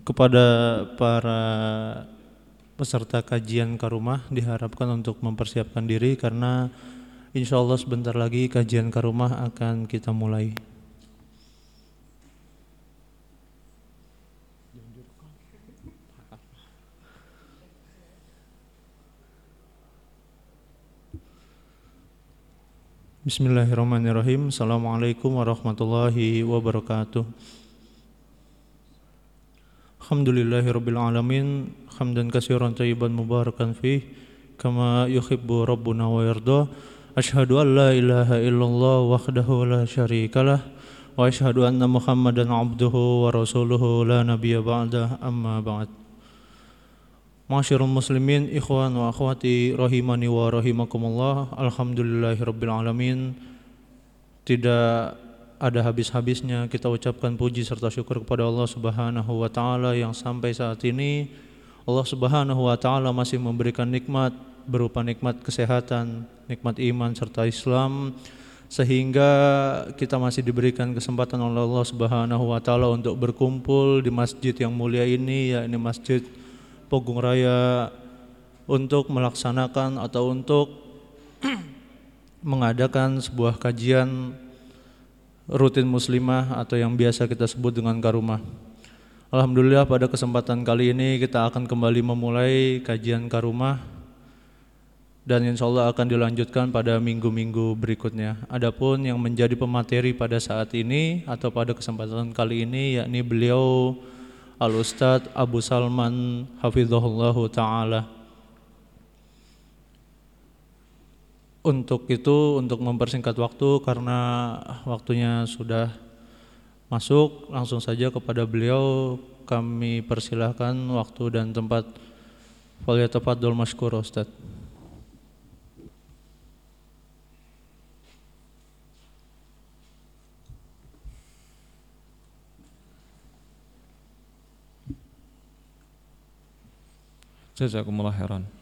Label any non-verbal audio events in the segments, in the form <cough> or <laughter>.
kepada para peserta kajian ke rumah diharapkan untuk mempersiapkan diri karena insya Allah sebentar lagi kajian ke rumah akan kita mulai. Bismillahirrahmanirrahim. Assalamualaikum warahmatullahi wabarakatuh. Alhamdulillahirabbil alamin. Hamdan katsiran tayyiban mubarakan fih kama yuhibbu rabbuna wa yarda. Asyhadu an la ilaha illallah wahdahu la syarikalah wa asyhadu anna Muhammadan abduhu wa rasuluhu la nabiyya ba'dah amma ba'd. Masyarul muslimin ikhwan wa akhwati rahimani wa rahimakumullah Alhamdulillahirabbil alamin Tidak ada habis-habisnya kita ucapkan puji serta syukur kepada Allah Subhanahu wa taala yang sampai saat ini. Allah Subhanahu wa taala masih memberikan nikmat berupa nikmat kesehatan, nikmat iman serta Islam sehingga kita masih diberikan kesempatan oleh Allah Subhanahu wa taala untuk berkumpul di masjid yang mulia ini yakni Masjid Pogung Raya untuk melaksanakan atau untuk <clears throat> mengadakan sebuah kajian rutin muslimah atau yang biasa kita sebut dengan karumah. Alhamdulillah pada kesempatan kali ini kita akan kembali memulai kajian karumah dan insya Allah akan dilanjutkan pada minggu-minggu berikutnya. Adapun yang menjadi pemateri pada saat ini atau pada kesempatan kali ini yakni beliau Al Ustadz Abu Salman Hafizahullah Ta'ala Untuk itu untuk mempersingkat waktu karena waktunya sudah masuk langsung saja kepada beliau kami persilahkan waktu dan tempat Faliyatafadul Mashkur Ustadz Jazakumullah khairan.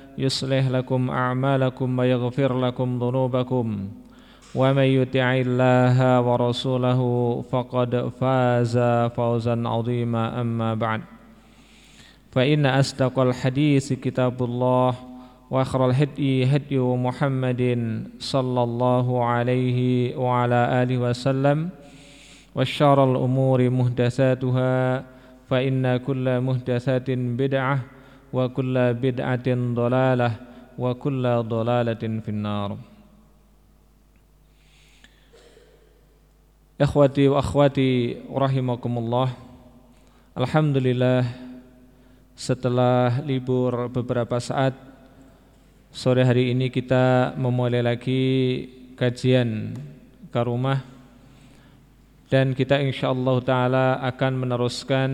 يصلح لكم أعمالكم ويغفر لكم ذنوبكم. ومن يطع الله ورسوله فقد فاز فوزا عظيما. أما بعد فإن أصدق الحديث كتاب الله وآخر الهدي هدي محمد صلى الله عليه وعلى آله وسلم وشر الأمور محدثاتها فإن كل محدثات بدعة wa kulla bid'atin dolalah wa kulla dolalatin finnar. Ikhwati wa akhwati rahimakumullah Alhamdulillah setelah libur beberapa saat sore hari ini kita memulai lagi kajian ke rumah dan kita insyaallah taala akan meneruskan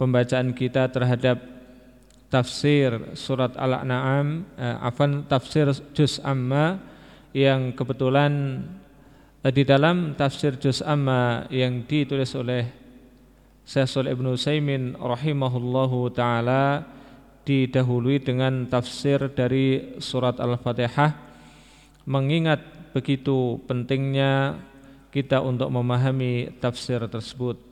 pembacaan kita terhadap tafsir surat Al-An'am eh, afan tafsir juz amma yang kebetulan eh, di dalam tafsir juz amma yang ditulis oleh Shalih Ibnu Saimin rahimahullahu taala didahului dengan tafsir dari surat Al-Fatihah mengingat begitu pentingnya kita untuk memahami tafsir tersebut.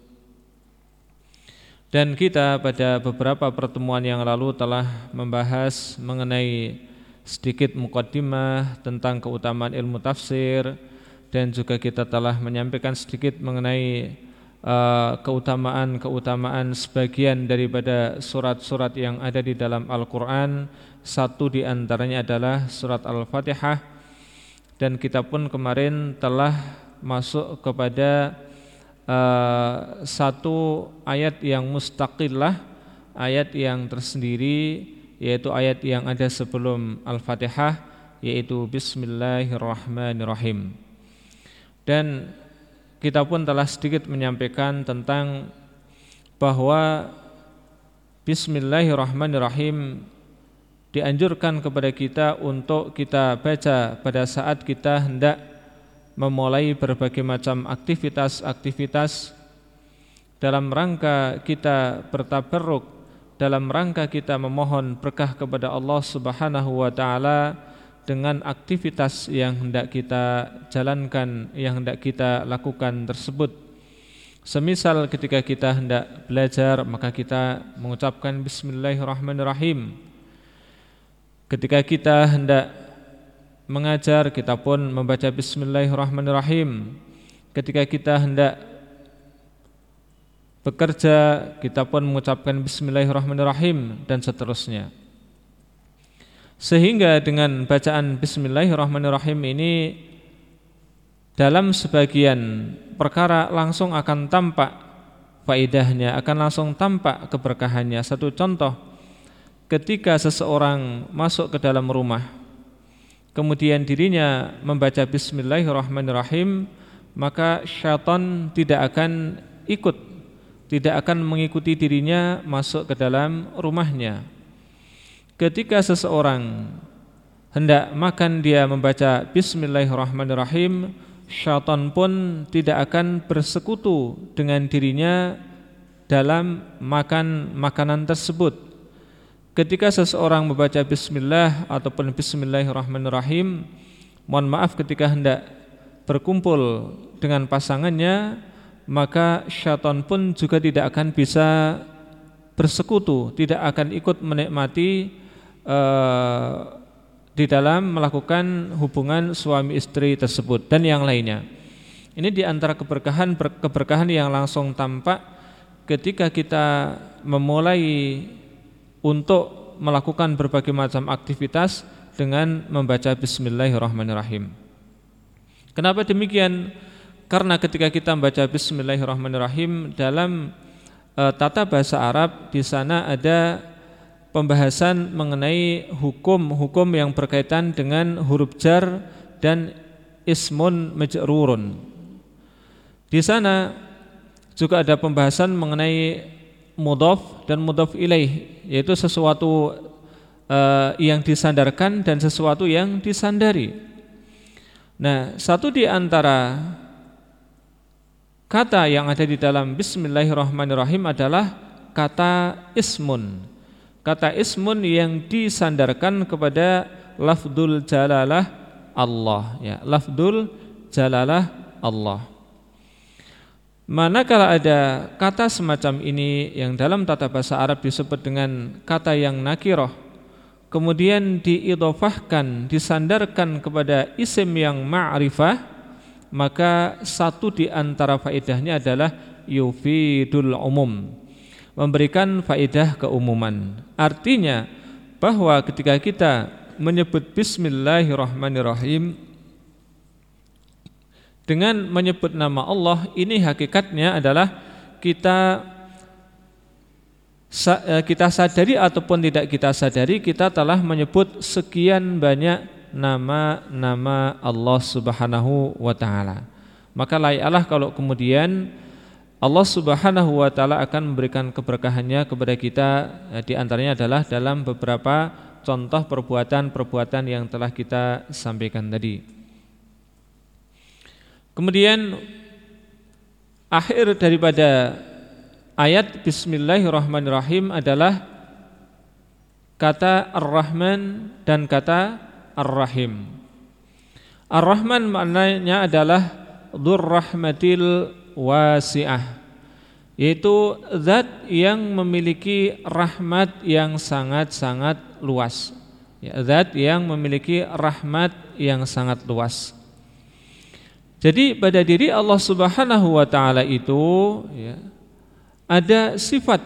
Dan kita pada beberapa pertemuan yang lalu telah membahas mengenai sedikit mukaddimah tentang keutamaan ilmu tafsir dan juga kita telah menyampaikan sedikit mengenai uh, keutamaan-keutamaan sebagian daripada surat-surat yang ada di dalam Al-Qur'an. Satu di antaranya adalah surat Al-Fatihah dan kita pun kemarin telah masuk kepada uh, satu ayat yang mustaqillah, ayat yang tersendiri yaitu ayat yang ada sebelum Al-Fatihah yaitu Bismillahirrahmanirrahim. Dan kita pun telah sedikit menyampaikan tentang bahwa Bismillahirrahmanirrahim dianjurkan kepada kita untuk kita baca pada saat kita hendak memulai berbagai macam aktivitas-aktivitas dalam rangka kita bertabarruk dalam rangka kita memohon berkah kepada Allah Subhanahu wa taala dengan aktivitas yang hendak kita jalankan, yang hendak kita lakukan tersebut. Semisal ketika kita hendak belajar maka kita mengucapkan bismillahirrahmanirrahim. Ketika kita hendak mengajar kita pun membaca bismillahirrahmanirrahim. Ketika kita hendak bekerja kita pun mengucapkan bismillahirrahmanirrahim dan seterusnya. Sehingga dengan bacaan bismillahirrahmanirrahim ini dalam sebagian perkara langsung akan tampak faidahnya akan langsung tampak keberkahannya. Satu contoh ketika seseorang masuk ke dalam rumah kemudian dirinya membaca bismillahirrahmanirrahim maka syaitan tidak akan ikut tidak akan mengikuti dirinya masuk ke dalam rumahnya. Ketika seseorang hendak makan dia membaca bismillahirrahmanirrahim syaitan pun tidak akan bersekutu dengan dirinya dalam makan makanan tersebut Ketika seseorang membaca bismillah ataupun bismillahirrahmanirrahim, mohon maaf ketika hendak berkumpul dengan pasangannya, maka syaitan pun juga tidak akan bisa bersekutu, tidak akan ikut menikmati uh, di dalam melakukan hubungan suami istri tersebut dan yang lainnya. Ini di antara keberkahan keberkahan yang langsung tampak ketika kita memulai untuk melakukan berbagai macam aktivitas dengan membaca bismillahirrahmanirrahim. Kenapa demikian? Karena ketika kita membaca bismillahirrahmanirrahim dalam e, tata bahasa Arab di sana ada pembahasan mengenai hukum-hukum yang berkaitan dengan huruf jar dan ismun majrurun. Di sana juga ada pembahasan mengenai mudhaf dan mudhaf ilaih yaitu sesuatu uh, yang disandarkan dan sesuatu yang disandari. Nah, satu di antara kata yang ada di dalam bismillahirrahmanirrahim adalah kata ismun. Kata ismun yang disandarkan kepada lafdul jalalah Allah ya, lafdul jalalah Allah. Manakala ada kata semacam ini yang dalam tata bahasa Arab disebut dengan kata yang nakiroh Kemudian diidofahkan, disandarkan kepada isim yang ma'rifah Maka satu di antara faedahnya adalah yufidul umum Memberikan faedah keumuman. Artinya bahwa ketika kita menyebut Bismillahirrahmanirrahim dengan menyebut nama Allah ini hakikatnya adalah kita eh, kita sadari ataupun tidak kita sadari kita telah menyebut sekian banyak nama-nama Allah Subhanahu wa taala. Maka layaklah kalau kemudian Allah Subhanahu wa taala akan memberikan keberkahannya kepada kita eh, di antaranya adalah dalam beberapa contoh perbuatan-perbuatan yang telah kita sampaikan tadi. Kemudian akhir daripada ayat Bismillahirrahmanirrahim adalah kata Ar-Rahman dan kata Ar-Rahim. Ar-Rahman maknanya adalah Dzurrahmatil wasi'ah yaitu zat yang memiliki rahmat yang sangat-sangat luas. Ya, zat yang memiliki rahmat yang sangat luas. Jadi pada diri Allah Subhanahu wa taala itu ya, ada sifat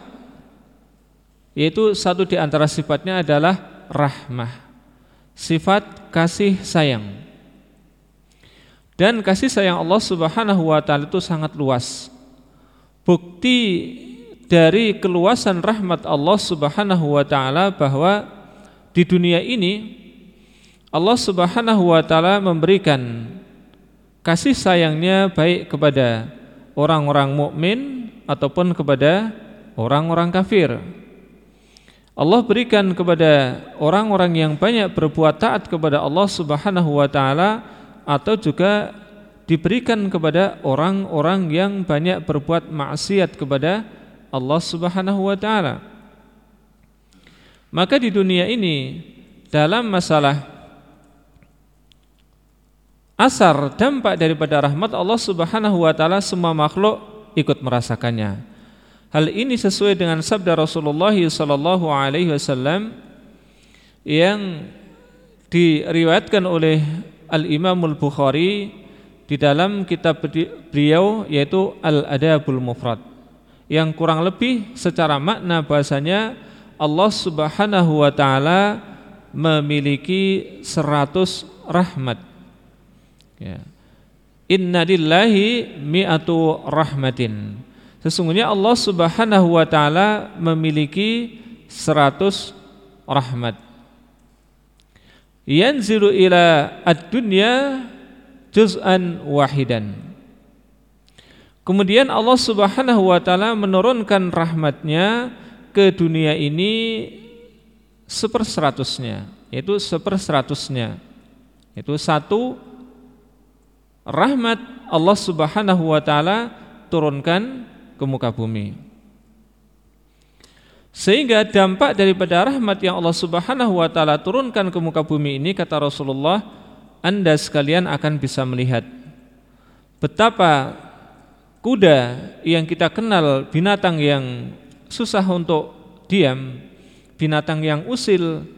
yaitu satu di antara sifatnya adalah rahmah. Sifat kasih sayang. Dan kasih sayang Allah Subhanahu wa taala itu sangat luas. Bukti dari keluasan rahmat Allah Subhanahu wa taala bahwa di dunia ini Allah Subhanahu wa taala memberikan kasih sayangnya baik kepada orang-orang mukmin ataupun kepada orang-orang kafir. Allah berikan kepada orang-orang yang banyak berbuat taat kepada Allah Subhanahu wa taala atau juga diberikan kepada orang-orang yang banyak berbuat maksiat kepada Allah Subhanahu wa taala. Maka di dunia ini dalam masalah asar dampak daripada rahmat Allah Subhanahu wa taala semua makhluk ikut merasakannya. Hal ini sesuai dengan sabda Rasulullah sallallahu alaihi wasallam yang diriwayatkan oleh Al Imam Al Bukhari di dalam kitab beliau yaitu Al Adabul Mufrad yang kurang lebih secara makna bahasanya Allah Subhanahu wa taala memiliki seratus rahmat Ya. Inna lillahi mi'atu rahmatin. Sesungguhnya Allah Subhanahu wa taala memiliki 100 rahmat. Yanzilu ila ad-dunya juz'an wahidan. Kemudian Allah Subhanahu wa taala menurunkan rahmatnya ke dunia ini seperseratusnya, yaitu seperseratusnya, yaitu satu rahmat Allah Subhanahu wa taala turunkan ke muka bumi. Sehingga dampak daripada rahmat yang Allah Subhanahu wa taala turunkan ke muka bumi ini kata Rasulullah, Anda sekalian akan bisa melihat betapa kuda yang kita kenal binatang yang susah untuk diam, binatang yang usil,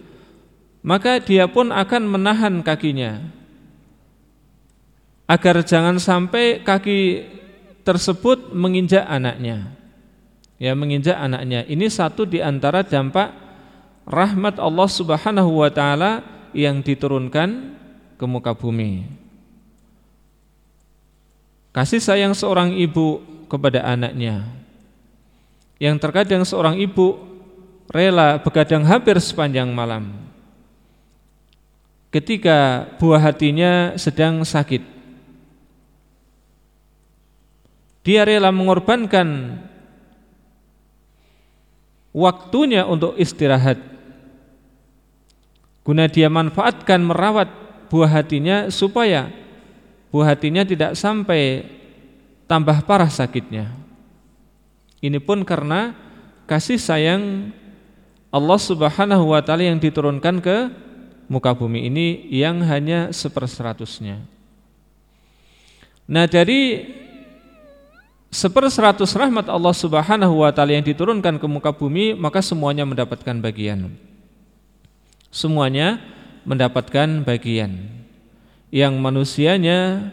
maka dia pun akan menahan kakinya agar jangan sampai kaki tersebut menginjak anaknya. Ya, menginjak anaknya. Ini satu di antara dampak rahmat Allah Subhanahu wa taala yang diturunkan ke muka bumi. Kasih sayang seorang ibu kepada anaknya. Yang terkadang seorang ibu rela begadang hampir sepanjang malam. Ketika buah hatinya sedang sakit dia rela mengorbankan waktunya untuk istirahat guna dia manfaatkan merawat buah hatinya supaya buah hatinya tidak sampai tambah parah sakitnya ini pun karena kasih sayang Allah Subhanahu wa taala yang diturunkan ke muka bumi ini yang hanya seperseratusnya. Nah, dari seperseratus rahmat Allah Subhanahu wa taala yang diturunkan ke muka bumi maka semuanya mendapatkan bagian. Semuanya mendapatkan bagian. Yang manusianya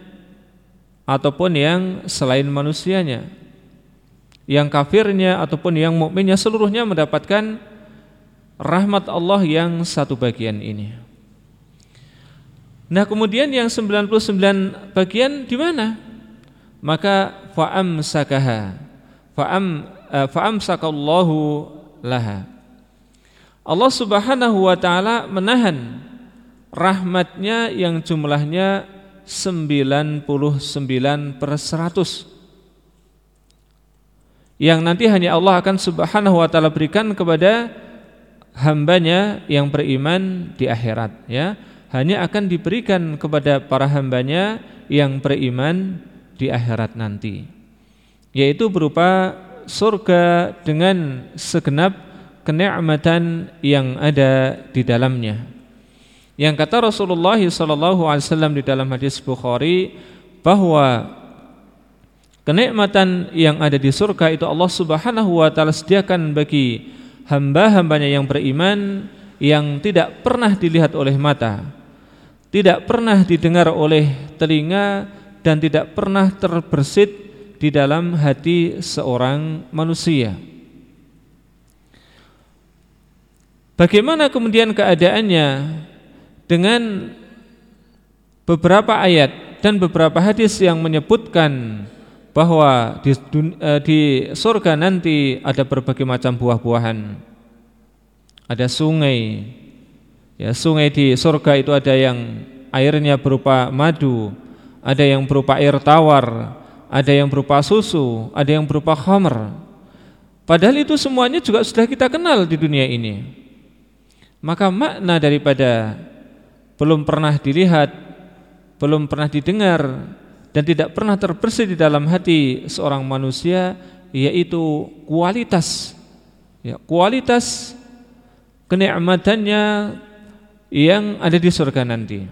ataupun yang selain manusianya. Yang kafirnya ataupun yang mukminnya seluruhnya mendapatkan rahmat Allah yang satu bagian ini. Nah, kemudian yang 99 bagian di mana? Maka faamsakaha. Faam uh, faamsakallahu laha. Allah Subhanahu wa taala menahan rahmatnya yang jumlahnya 99 per 100 yang nanti hanya Allah akan Subhanahu wa taala berikan kepada hambanya yang beriman di akhirat ya. Hanya akan diberikan kepada para hambanya yang beriman di akhirat nanti. Yaitu berupa surga dengan segenap kenikmatan yang ada di dalamnya. Yang kata Rasulullah SAW di dalam hadis Bukhari bahwa kenikmatan yang ada di surga itu Allah Subhanahu wa taala sediakan bagi hamba-hambanya yang beriman yang tidak pernah dilihat oleh mata, tidak pernah didengar oleh telinga dan tidak pernah terbersit di dalam hati seorang manusia. Bagaimana kemudian keadaannya dengan beberapa ayat dan beberapa hadis yang menyebutkan bahwa di, eh, di surga nanti ada berbagai macam buah-buahan. Ada sungai. Ya, sungai di surga itu ada yang airnya berupa madu, ada yang berupa air tawar, ada yang berupa susu, ada yang berupa khamr. Padahal itu semuanya juga sudah kita kenal di dunia ini. Maka makna daripada belum pernah dilihat, belum pernah didengar dan tidak pernah terbersih di dalam hati seorang manusia yaitu kualitas ya, kualitas kenikmatannya yang ada di surga nanti.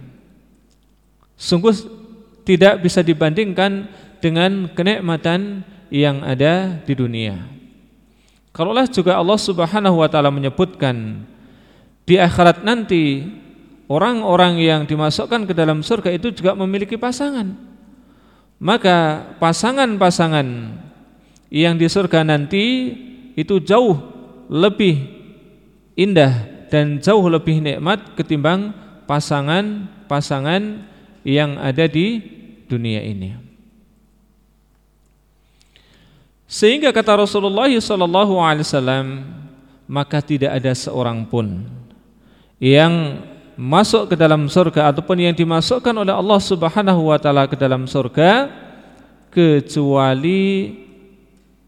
Sungguh tidak bisa dibandingkan dengan kenikmatan yang ada di dunia. Kalaulah juga Allah Subhanahu wa taala menyebutkan di akhirat nanti orang-orang yang dimasukkan ke dalam surga itu juga memiliki pasangan. Maka pasangan-pasangan yang di surga nanti itu jauh lebih indah dan jauh lebih nikmat ketimbang pasangan-pasangan yang ada di dunia ini. Sehingga kata Rasulullah sallallahu alaihi wasallam maka tidak ada seorang pun yang masuk ke dalam surga ataupun yang dimasukkan oleh Allah Subhanahu wa taala ke dalam surga kecuali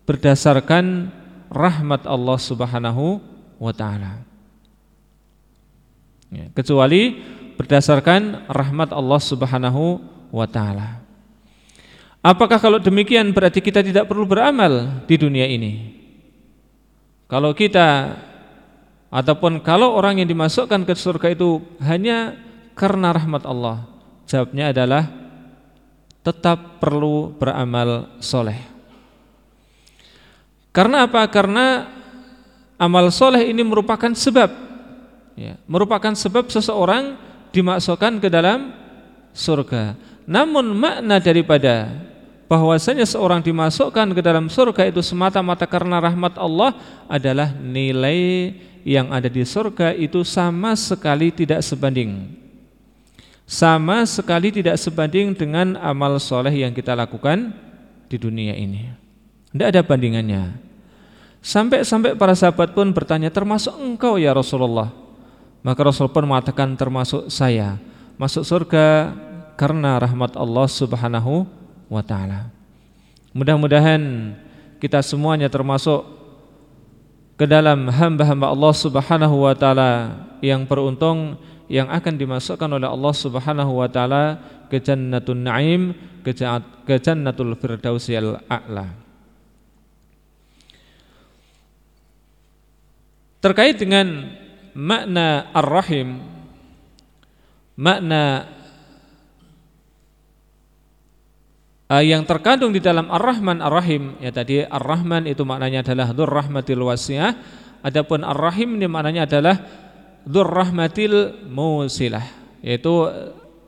berdasarkan rahmat Allah Subhanahu wa taala. Ya, kecuali berdasarkan rahmat Allah Subhanahu wa taala. Apakah kalau demikian berarti kita tidak perlu beramal di dunia ini? Kalau kita ataupun kalau orang yang dimasukkan ke surga itu hanya karena rahmat Allah, jawabnya adalah tetap perlu beramal soleh. Karena apa? Karena amal soleh ini merupakan sebab, ya, merupakan sebab seseorang dimasukkan ke dalam surga. Namun makna daripada bahwasanya seorang dimasukkan ke dalam surga itu semata-mata karena rahmat Allah adalah nilai yang ada di surga itu sama sekali tidak sebanding. Sama sekali tidak sebanding dengan amal soleh yang kita lakukan di dunia ini. Tidak ada bandingannya. Sampai-sampai para sahabat pun bertanya termasuk engkau ya Rasulullah? Maka Rasul pun mengatakan termasuk saya. Masuk surga karena rahmat Allah subhanahu wa taala. Mudah-mudahan kita semuanya termasuk ke dalam hamba-hamba Allah Subhanahu wa taala yang beruntung yang akan dimasukkan oleh Allah Subhanahu wa taala ke Jannatul Naim, ke Jannatul Firdausil A'la. Terkait dengan makna Ar-Rahim, makna uh, yang terkandung di dalam Ar-Rahman Ar-Rahim. Ya tadi Ar-Rahman itu maknanya adalah dzur rahmatil wasi'ah. Adapun Ar-Rahim ini maknanya adalah dzur rahmatil musilah. Yaitu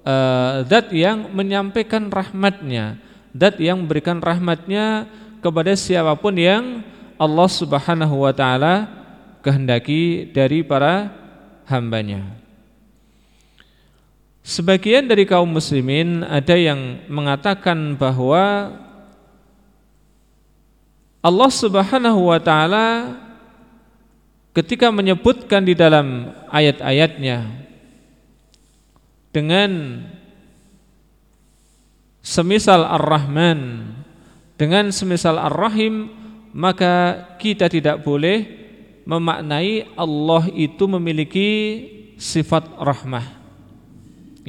uh, zat yang menyampaikan rahmatnya. Zat yang memberikan rahmatnya kepada siapa pun yang Allah Subhanahu wa taala kehendaki dari para hambanya. Sebagian dari kaum muslimin ada yang mengatakan bahwa Allah Subhanahu wa taala ketika menyebutkan di dalam ayat-ayatnya dengan semisal Ar-Rahman dengan semisal Ar-Rahim maka kita tidak boleh memaknai Allah itu memiliki sifat rahmah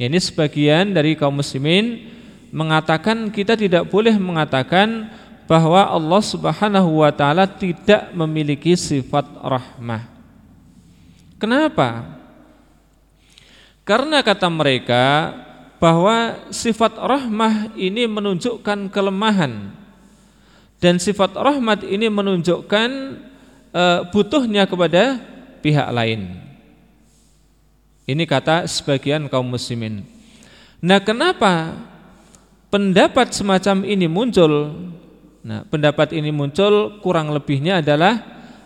ini sebagian dari kaum muslimin mengatakan kita tidak boleh mengatakan bahwa Allah Subhanahu wa taala tidak memiliki sifat rahmah. Kenapa? Karena kata mereka bahwa sifat rahmah ini menunjukkan kelemahan dan sifat rahmat ini menunjukkan e, butuhnya kepada pihak lain. Ini kata sebagian kaum muslimin. Nah, kenapa pendapat semacam ini muncul? Nah, pendapat ini muncul kurang lebihnya adalah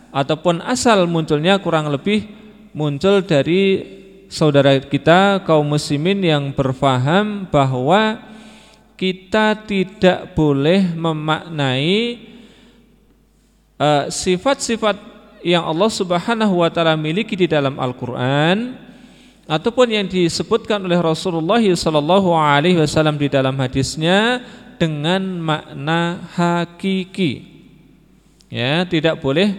ataupun asal munculnya kurang lebih muncul dari saudara kita kaum muslimin yang berfaham bahwa kita tidak boleh memaknai uh, sifat-sifat yang Allah Subhanahu wa taala miliki di dalam Al-Qur'an ataupun yang disebutkan oleh Rasulullah sallallahu alaihi wasallam di dalam hadisnya dengan makna hakiki. Ya, tidak boleh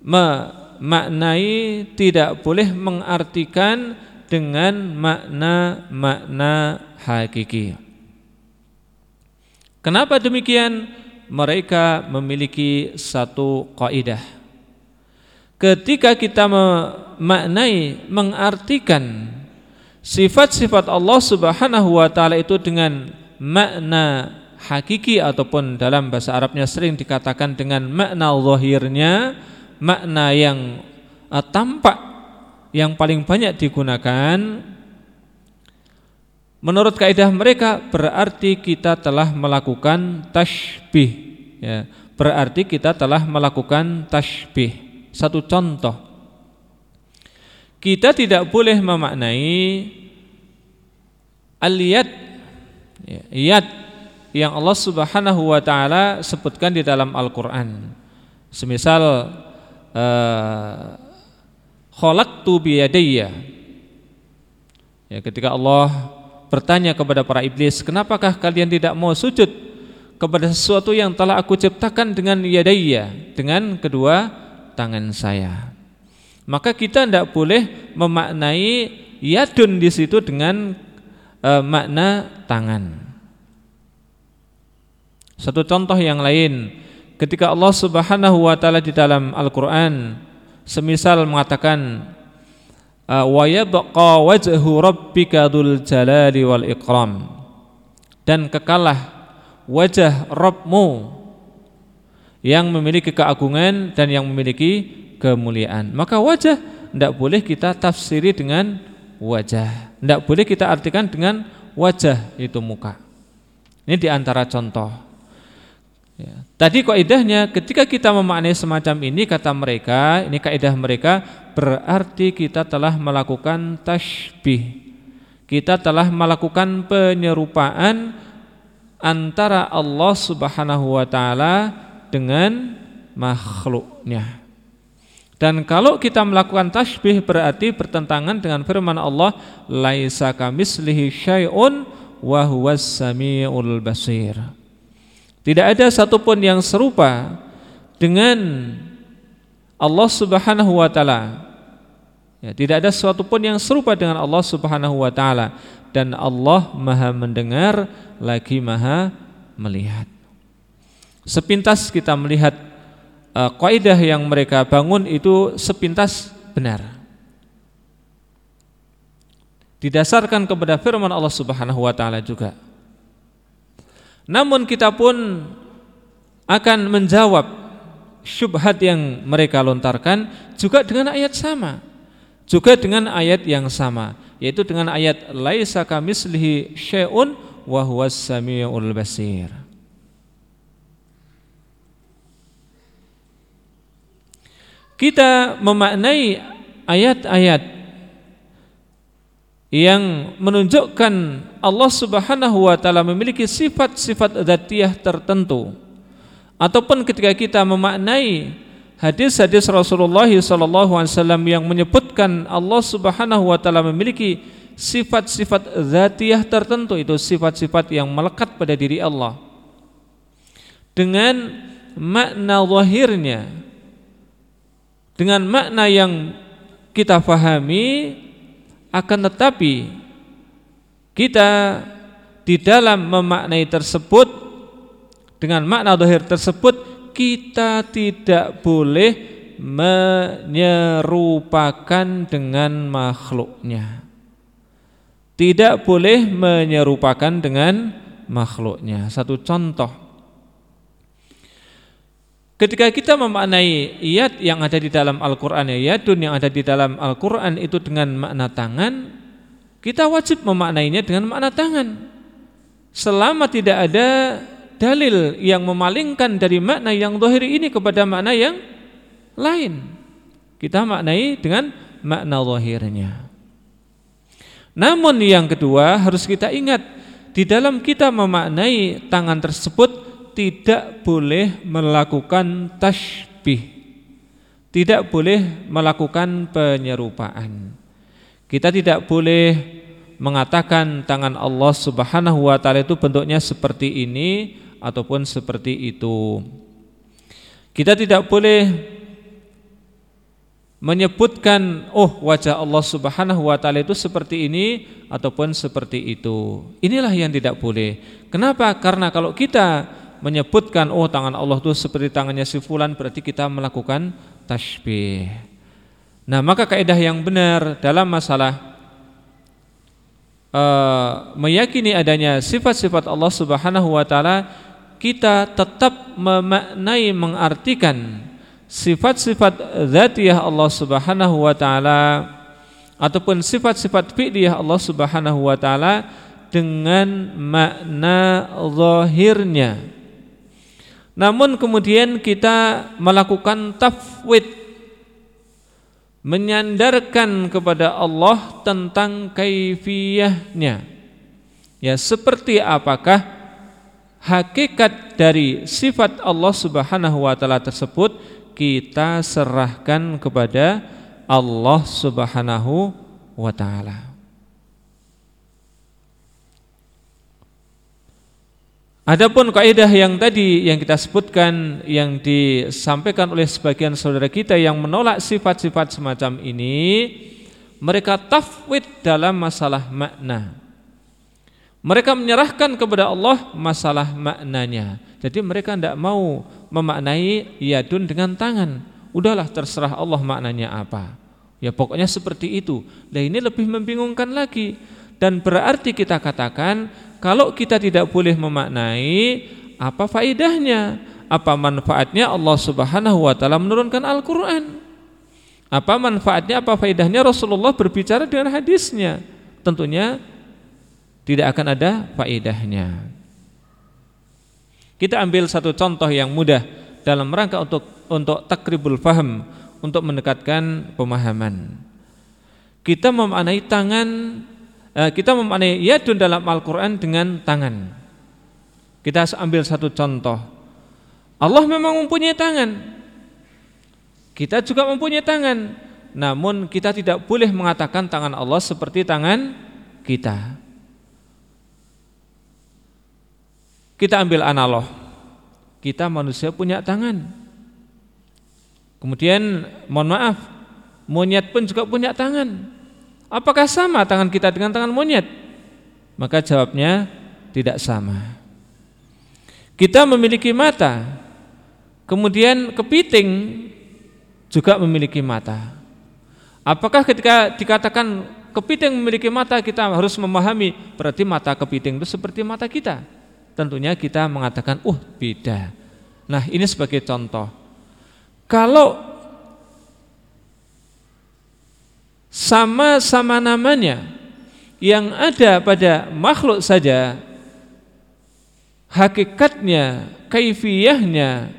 memaknai, tidak boleh mengartikan dengan makna-makna hakiki. Kenapa demikian? Mereka memiliki satu kaidah. Ketika kita memaknai, mengartikan sifat-sifat Allah Subhanahu wa taala itu dengan makna hakiki ataupun dalam bahasa Arabnya sering dikatakan dengan makna zahirnya, makna yang uh, tampak yang paling banyak digunakan Menurut kaidah mereka berarti kita telah melakukan tashbih ya, berarti kita telah melakukan tashbih. Satu contoh. Kita tidak boleh memaknai aliyat ya, yad yang Allah Subhanahu wa taala sebutkan di dalam Al-Qur'an. Semisal uh, khalaqtu biyadayya. Ya, ketika Allah bertanya kepada para iblis, "Kenapakah kalian tidak mau sujud kepada sesuatu yang telah aku ciptakan dengan yadayya, dengan kedua tangan saya?" Maka kita tidak boleh memaknai yadun di situ dengan e, makna tangan. Satu contoh yang lain, ketika Allah Subhanahu wa taala di dalam Al-Qur'an semisal mengatakan Ah, wa yabqa wajhu rabbika dzul jalali wal ikram dan kekalah wajah Rabbmu yang memiliki keagungan dan yang memiliki kemuliaan maka wajah tidak boleh kita tafsiri dengan wajah tidak boleh kita artikan dengan wajah itu muka ini di antara contoh Ya. Tadi kaidahnya ketika kita memaknai semacam ini kata mereka, ini kaidah mereka berarti kita telah melakukan tasbih. Kita telah melakukan penyerupaan antara Allah Subhanahu wa taala dengan makhluknya. Dan kalau kita melakukan tasbih berarti bertentangan dengan firman Allah, laisa kamislihi syai'un wa huwas samiul basir. Tidak ada satupun yang serupa dengan Allah Subhanahu wa taala. Ya, tidak ada sesuatu pun yang serupa dengan Allah Subhanahu wa taala dan Allah Maha mendengar lagi Maha melihat. Sepintas kita melihat uh, kaidah yang mereka bangun itu sepintas benar. Didasarkan kepada firman Allah Subhanahu wa taala juga. Namun kita pun akan menjawab syubhat yang mereka lontarkan juga dengan ayat sama. Juga dengan ayat yang sama, yaitu dengan ayat laisa kamislihi syai'un wa huwas samiul basir. Kita memaknai ayat-ayat yang menunjukkan Allah Subhanahu wa taala memiliki sifat-sifat dzatiyah tertentu. Ataupun ketika kita memaknai hadis-hadis Rasulullah sallallahu alaihi wasallam yang menyebutkan Allah Subhanahu wa taala memiliki sifat-sifat dzatiyah tertentu itu sifat-sifat yang melekat pada diri Allah. Dengan makna zahirnya dengan makna yang kita fahami akan tetapi kita di dalam memaknai tersebut dengan makna dohir tersebut kita tidak boleh menyerupakan dengan makhluknya. tidak boleh menyerupakan dengan makhluknya. Satu contoh. Ketika kita memaknai iyat yang ada di dalam Al-Quran ya, yadun yang ada di dalam Al-Quran itu dengan makna tangan, kita wajib memaknainya dengan makna tangan. Selama tidak ada dalil yang memalingkan dari makna yang zahiri ini kepada makna yang lain. Kita maknai dengan makna zahirnya. Namun yang kedua harus kita ingat di dalam kita memaknai tangan tersebut tidak boleh melakukan tasbih. Tidak boleh melakukan penyerupaan. Kita tidak boleh mengatakan tangan Allah Subhanahu wa taala itu bentuknya seperti ini ataupun seperti itu. Kita tidak boleh menyebutkan oh wajah Allah Subhanahu wa taala itu seperti ini ataupun seperti itu. Inilah yang tidak boleh. Kenapa? Karena kalau kita menyebutkan oh tangan Allah itu seperti tangannya si fulan berarti kita melakukan tasbih. Nah, maka kaidah yang benar dalam masalah uh, meyakini adanya sifat-sifat Allah Subhanahu wa taala, kita tetap memaknai mengartikan sifat-sifat zatiyah Allah Subhanahu wa taala ataupun sifat-sifat fi'liyah Allah Subhanahu wa taala dengan makna zahirnya. Namun kemudian kita melakukan tafwid menyandarkan kepada Allah tentang kaifiyahnya. Ya, seperti apakah hakikat dari sifat Allah Subhanahu wa taala tersebut kita serahkan kepada Allah Subhanahu wa taala. Adapun kaidah yang tadi yang kita sebutkan yang disampaikan oleh sebagian saudara kita yang menolak sifat-sifat semacam ini, mereka tafwid dalam masalah makna. Mereka menyerahkan kepada Allah masalah maknanya. Jadi mereka tidak mau memaknai yadun dengan tangan. Udahlah terserah Allah maknanya apa. Ya pokoknya seperti itu. Nah ini lebih membingungkan lagi. Dan berarti kita katakan kalau kita tidak boleh memaknai apa faidahnya, apa manfaatnya Allah Subhanahu wa taala menurunkan Al-Qur'an? Apa manfaatnya, apa faidahnya Rasulullah berbicara dengan hadisnya? Tentunya tidak akan ada faedahnya. Kita ambil satu contoh yang mudah dalam rangka untuk untuk takribul faham, untuk mendekatkan pemahaman. Kita memaknai tangan kita memaknai yadun dalam Al-Quran dengan tangan. Kita ambil satu contoh. Allah memang mempunyai tangan. Kita juga mempunyai tangan. Namun kita tidak boleh mengatakan tangan Allah seperti tangan kita. Kita ambil analog. Kita manusia punya tangan. Kemudian mohon maaf, monyet pun juga punya tangan. Apakah sama tangan kita dengan tangan monyet? Maka jawabnya tidak sama. Kita memiliki mata, kemudian kepiting juga memiliki mata. Apakah ketika dikatakan kepiting memiliki mata kita harus memahami berarti mata kepiting itu seperti mata kita? Tentunya kita mengatakan, "Uh, beda." Nah, ini sebagai contoh. Kalau sama-sama namanya yang ada pada makhluk saja hakikatnya kaifiyahnya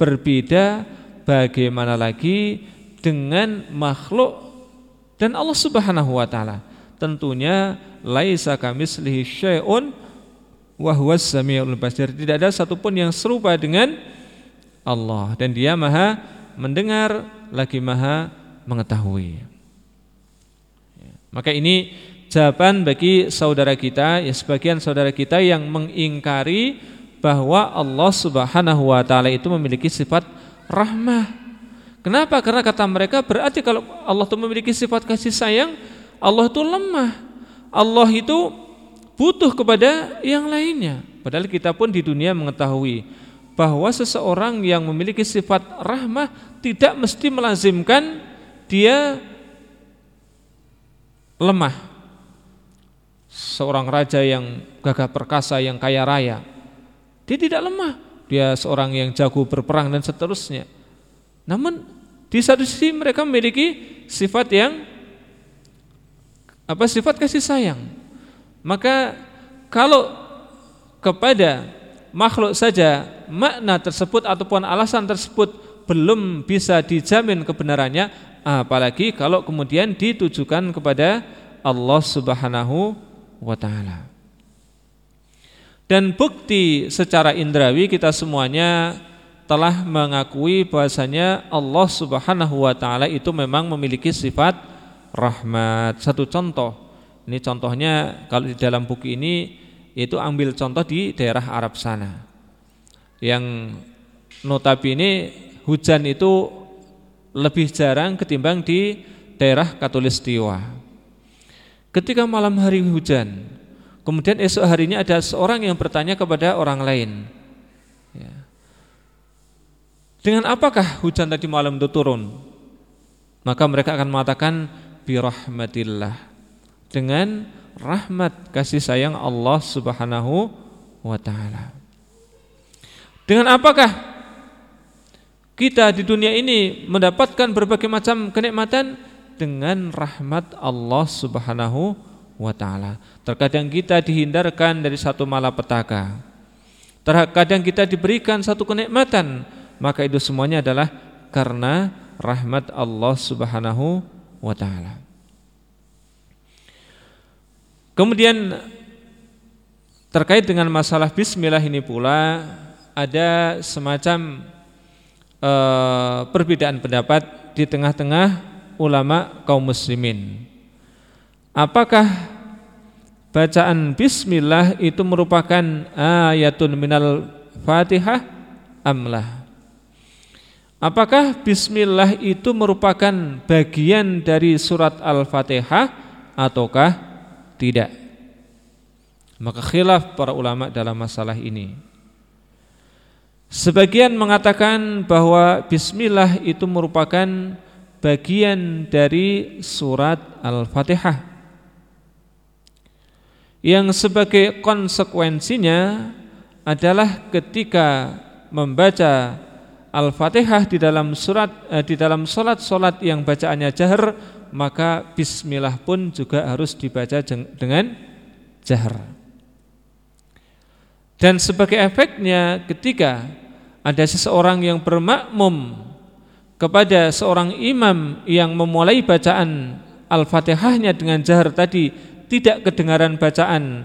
berbeda bagaimana lagi dengan makhluk dan Allah Subhanahu wa taala. Tentunya laisa kamislihi syai'un wa huwas basir. Tidak ada satupun yang serupa dengan Allah. Dan dia maha mendengar lagi maha mengetahui maka ini jawaban bagi saudara kita, ya sebagian saudara kita yang mengingkari bahwa Allah Subhanahu wa taala itu memiliki sifat rahmah. Kenapa? Karena kata mereka berarti kalau Allah itu memiliki sifat kasih sayang, Allah itu lemah. Allah itu butuh kepada yang lainnya. Padahal kita pun di dunia mengetahui bahwa seseorang yang memiliki sifat rahmah tidak mesti melazimkan dia lemah. seorang raja yang gagah perkasa yang kaya raya. Dia tidak lemah, dia seorang yang jago berperang dan seterusnya. Namun di satu sisi mereka memiliki sifat yang apa sifat kasih sayang. Maka kalau kepada makhluk saja makna tersebut ataupun alasan tersebut belum bisa dijamin kebenarannya apalagi kalau kemudian ditujukan kepada Allah Subhanahu wa taala. Dan bukti secara indrawi kita semuanya telah mengakui bahasanya Allah Subhanahu wa taala itu memang memiliki sifat rahmat. Satu contoh. Ini contohnya kalau di dalam buku ini itu ambil contoh di daerah Arab sana yang notabene hujan itu lebih jarang ketimbang di daerah Katulistiwa. Ketika malam hari hujan, kemudian esok harinya ada seorang yang bertanya kepada orang lain, ya, dengan apakah hujan tadi malam itu turun? Maka mereka akan mengatakan birahmatillah dengan rahmat kasih sayang Allah Subhanahu wa taala. Dengan apakah kita di dunia ini mendapatkan berbagai macam kenikmatan dengan rahmat Allah Subhanahu wa taala. Terkadang kita dihindarkan dari satu malapetaka. Terkadang kita diberikan satu kenikmatan, maka itu semuanya adalah karena rahmat Allah Subhanahu wa taala. Kemudian terkait dengan masalah bismillah ini pula ada semacam uh, perbedaan pendapat di tengah-tengah ulama kaum muslimin. Apakah bacaan bismillah itu merupakan ayatun minal Fatihah amlah? Apakah bismillah itu merupakan bagian dari surat Al-Fatihah ataukah tidak. Maka khilaf para ulama dalam masalah ini. Sebagian mengatakan bahwa bismillah itu merupakan bagian dari surat Al-Fatihah. Yang sebagai konsekuensinya adalah ketika membaca Al-Fatihah di dalam surat eh, di dalam salat-salat yang bacaannya jahar maka bismillah pun juga harus dibaca dengan jahar. Dan sebagai efeknya ketika ada seseorang yang bermakmum kepada seorang imam yang memulai bacaan Al-Fatihahnya dengan jahar tadi tidak kedengaran bacaan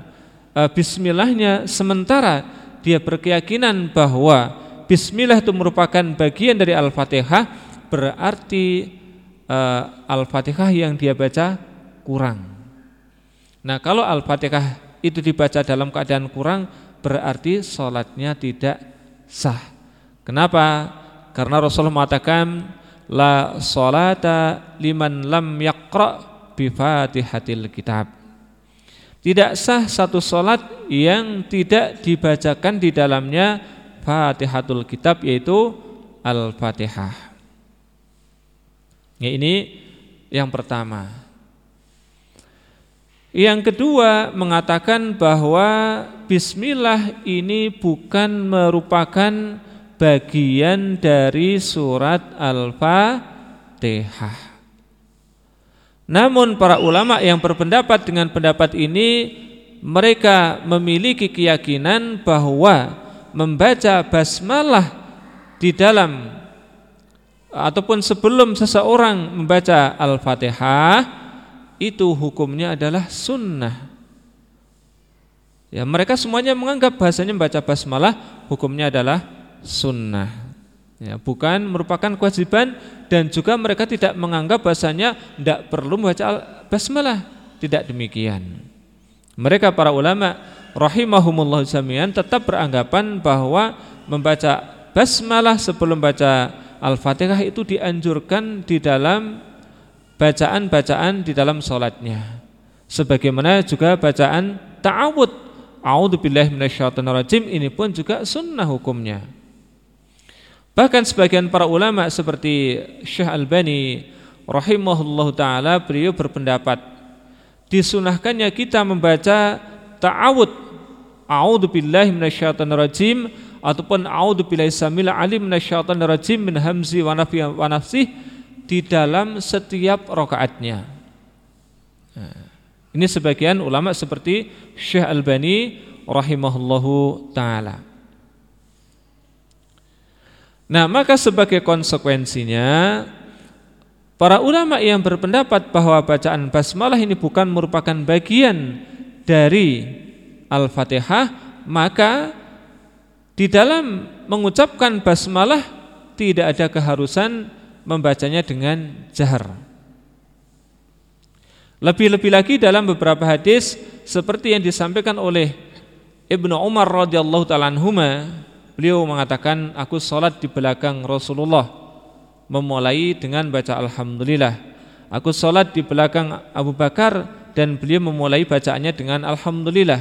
e, bismillahnya sementara dia berkeyakinan bahwa bismillah itu merupakan bagian dari Al-Fatihah berarti uh, Al-Fatihah yang dia baca kurang. Nah, kalau Al-Fatihah itu dibaca dalam keadaan kurang berarti sholatnya tidak sah. Kenapa? Karena Rasulullah mengatakan la sholata liman lam yaqra bi Fatihatil kitab. Tidak sah satu solat yang tidak dibacakan di dalamnya Fatihatul kitab yaitu Al-Fatihah. Ya, ini yang pertama. Yang kedua mengatakan bahwa bismillah ini bukan merupakan bagian dari surat Al-Fatihah. Namun para ulama yang berpendapat dengan pendapat ini mereka memiliki keyakinan bahwa membaca basmalah di dalam ataupun sebelum seseorang membaca Al-Fatihah itu hukumnya adalah sunnah. Ya, mereka semuanya menganggap bahasanya membaca basmalah hukumnya adalah sunnah. Ya, bukan merupakan kewajiban dan juga mereka tidak menganggap bahasanya tidak perlu membaca basmalah. Tidak demikian. Mereka para ulama rahimahumullah jami'an tetap beranggapan bahwa membaca basmalah sebelum baca Al-Fatihah itu dianjurkan di dalam bacaan-bacaan di dalam sholatnya sebagaimana juga bacaan ta'awud A'udzubillahi minasyaitonirrajim ini pun juga sunnah hukumnya bahkan sebagian para ulama seperti Syekh Albani rahimahullah taala beliau berpendapat disunahkannya kita membaca ta'awud a'udzu billahi minasyaitonir rajim ataupun a'udzu billahi samil alim minasyaitonir rajim min hamzi wa nafi wa nafsi di dalam setiap rakaatnya. Nah, ini sebagian ulama seperti Syekh Albani rahimahullahu taala. Nah, maka sebagai konsekuensinya Para ulama yang berpendapat bahwa bacaan basmalah ini bukan merupakan bagian dari Al-Fatihah, maka di dalam mengucapkan basmalah tidak ada keharusan membacanya dengan jahar. Lebih-lebih lagi dalam beberapa hadis seperti yang disampaikan oleh Ibnu Umar radhiyallahu taala beliau mengatakan aku salat di belakang Rasulullah memulai dengan baca Alhamdulillah. Aku sholat di belakang Abu Bakar dan beliau memulai bacaannya dengan Alhamdulillah.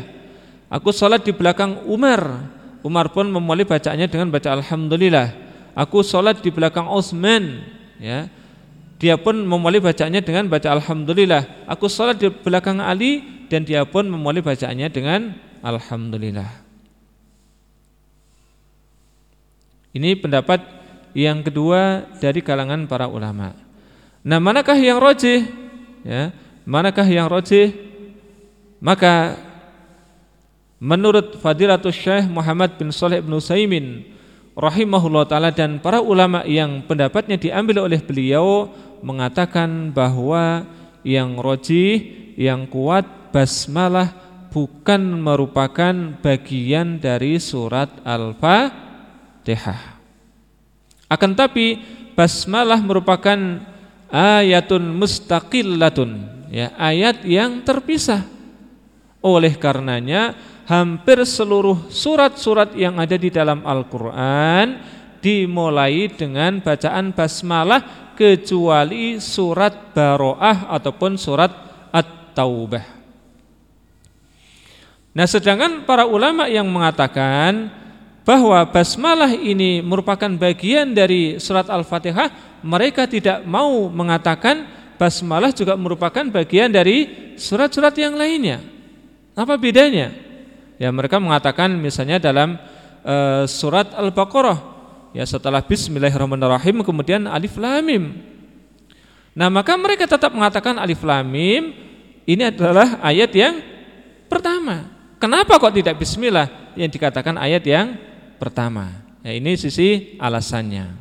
Aku sholat di belakang Umar. Umar pun memulai bacaannya dengan baca Alhamdulillah. Aku sholat di belakang Utsman, ya. Dia pun memulai bacaannya dengan baca Alhamdulillah. Aku sholat di belakang Ali dan dia pun memulai bacaannya dengan Alhamdulillah. Ini pendapat yang kedua dari kalangan para ulama. Nah, manakah yang rojih? Ya, manakah yang rojih? Maka menurut Fadilatul Syekh Muhammad bin Saleh bin Saimin rahimahullah taala dan para ulama yang pendapatnya diambil oleh beliau mengatakan bahwa yang rojih, yang kuat basmalah bukan merupakan bagian dari surat Al-Fatihah. Akan tapi basmalah merupakan ayatun mustaqillatun, ya, ayat yang terpisah. Oleh karenanya hampir seluruh surat-surat yang ada di dalam Al-Qur'an dimulai dengan bacaan basmalah kecuali surat Baroah ataupun surat At-Taubah. Nah, sedangkan para ulama yang mengatakan bahwa basmalah ini merupakan bagian dari surat Al-Fatihah, mereka tidak mau mengatakan basmalah juga merupakan bagian dari surat-surat yang lainnya. Apa bedanya? Ya mereka mengatakan misalnya dalam uh, surat Al-Baqarah ya setelah bismillahirrahmanirrahim kemudian alif lam mim. Nah, maka mereka tetap mengatakan alif lam mim ini adalah ayat yang pertama. Kenapa kok tidak bismillah yang dikatakan ayat yang pertama. Ya, ini sisi alasannya.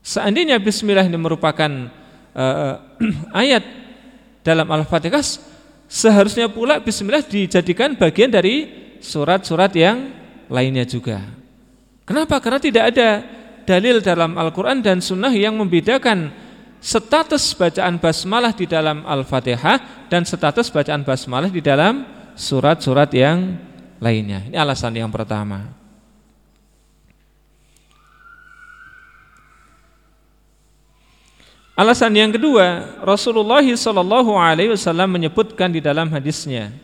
Seandainya bismillah ini merupakan uh, <clears throat> ayat dalam Al-Fatihah, seharusnya pula bismillah dijadikan bagian dari surat-surat yang lainnya juga. Kenapa? Karena tidak ada dalil dalam Al-Quran dan Sunnah yang membedakan status bacaan basmalah di dalam Al-Fatihah dan status bacaan basmalah di dalam surat-surat yang lainnya. Ini alasan yang pertama. Alasan yang kedua, Rasulullah Shallallahu Alaihi Wasallam menyebutkan di dalam hadisnya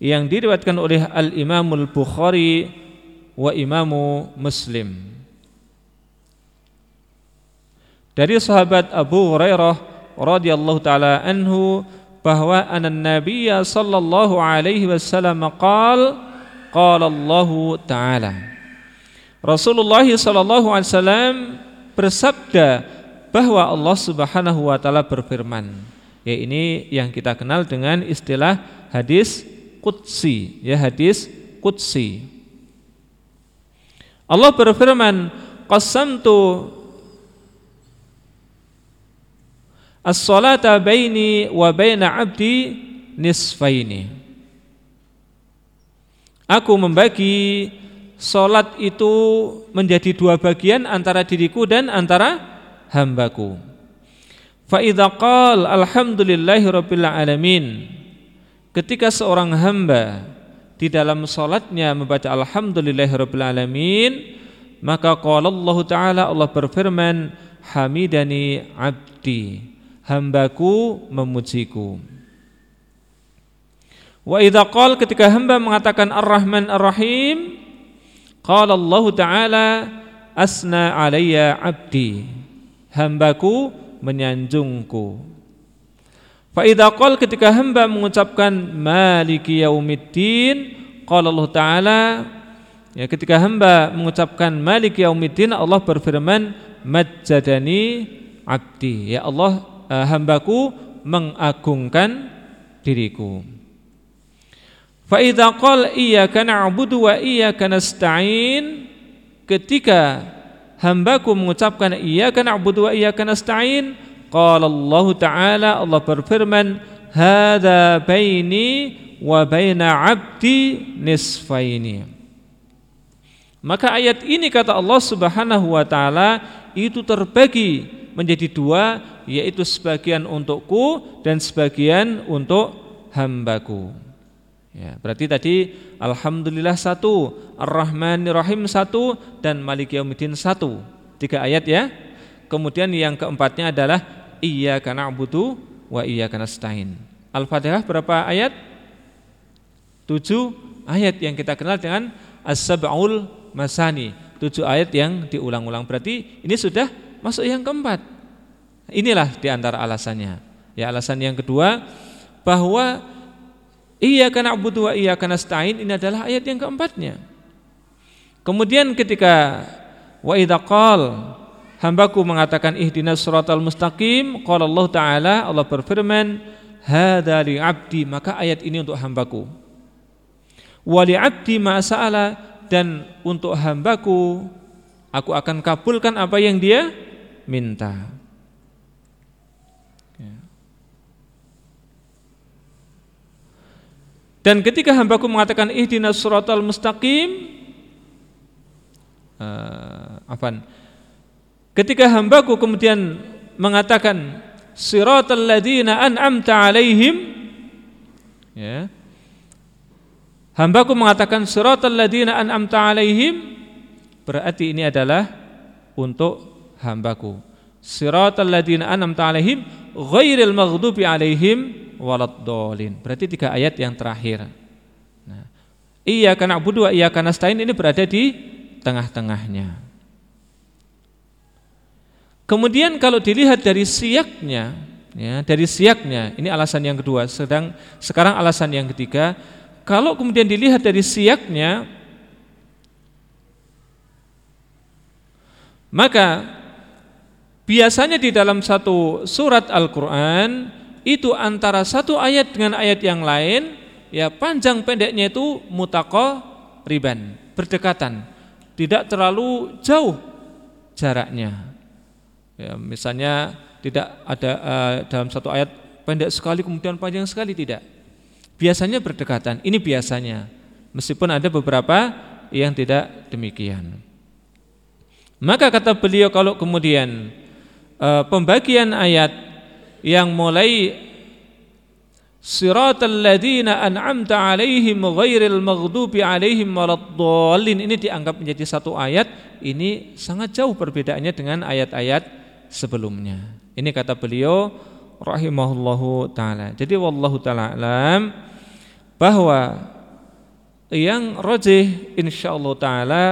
yang diriwayatkan oleh Al Imamul Bukhari wa Imamu Muslim. Dari sahabat Abu Hurairah radhiyallahu taala anhu bahwa anan nabiyya sallallahu alaihi wasallam qaal qala Allah taala. Rasulullah sallallahu alaihi wasallam bersabda bahwa Allah Subhanahu wa taala berfirman. Ya ini yang kita kenal dengan istilah hadis qudsi, ya hadis qudsi. Allah berfirman, "Qasamtu as-salata baini wa baina 'abdi nisfaini." Aku membagi salat itu menjadi dua bagian antara diriku dan antara hambaku. Fa idza qala alhamdulillahi rabbil alamin. Ketika seorang hamba di dalam salatnya membaca alhamdulillahi rabbil alamin, maka qala Allah taala Allah berfirman, hamidani abdi. Hambaku memujiku. Wa idza qala ketika hamba mengatakan Ar-Rahman Ar-Rahim, qala Allah taala asna alayya abdi hambaku menyanjungku. Fa idza qol ketika hamba mengucapkan maliki yaumiddin qala Allah taala ya ketika hamba mengucapkan maliki yaumiddin Allah berfirman majjadani abdi. Ya Allah uh, hambaku mengagungkan diriku. Fa idza qala iyyaka na'budu wa iyyaka nasta'in. Ketika hambaku mengucapkan iyyaka na'budu wa iyyaka nasta'in Qala Allah Ta'ala Allah berfirman Hada baini wa baina abdi nisfaini Maka ayat ini kata Allah Subhanahu wa taala itu terbagi menjadi dua yaitu sebagian untukku dan sebagian untuk hambaku. Ya, berarti tadi alhamdulillah satu, ar-rahmanir rahim satu dan malik yaumiddin satu. Tiga ayat ya. Kemudian yang keempatnya adalah iyyaka na'budu wa iyyaka nasta'in. Al-Fatihah berapa ayat? Tujuh ayat yang kita kenal dengan As-Sab'ul Masani. Tujuh ayat yang diulang-ulang. Berarti ini sudah masuk yang keempat. Inilah di antara alasannya. Ya alasan yang kedua bahwa iyyaka na'budu wa iyyaka nasta'in. Ini adalah ayat yang keempatnya. Kemudian ketika wa idza hambaku mengatakan ihdinas siratal mustaqim qala Allah taala Allah berfirman hadza li 'abdi maka ayat ini untuk hambaku. Wa li 'abdi ma sa'ala dan untuk hambaku aku akan kabulkan apa yang dia minta Dan ketika hambaku mengatakan ihdinas siratal mustaqim uh, afan Ketika hambaku kemudian mengatakan siratal ladzina an'amta alaihim ya hambaku mengatakan siratal ladzina an'amta alaihim berarti ini adalah untuk hambaku. Siratal ladzina an'amta alaihim ghairil maghdubi alaihim waladdallin berarti tiga ayat yang terakhir nah iyyaka na'budu wa iyyaka nasta'in ini berada di tengah-tengahnya Kemudian kalau dilihat dari siaknya, ya, dari siaknya, ini alasan yang kedua. Sedang sekarang alasan yang ketiga, kalau kemudian dilihat dari siaknya, maka biasanya di dalam satu surat Al-Quran itu antara satu ayat dengan ayat yang lain, ya panjang pendeknya itu mutako riban, berdekatan, tidak terlalu jauh jaraknya. Ya, misalnya tidak ada uh, dalam satu ayat pendek sekali kemudian panjang sekali tidak. Biasanya berdekatan. Ini biasanya. Meskipun ada beberapa yang tidak demikian. Maka kata beliau kalau kemudian uh, pembagian ayat yang mulai Siratal ladzina an'amta 'alaihim ghairil maghdubi 'alaihim waladdallin ini dianggap menjadi satu ayat ini sangat jauh perbedaannya dengan ayat-ayat sebelumnya. Ini kata beliau rahimahullahu taala. Jadi wallahu taala alam bahwa yang rajih insyaallah taala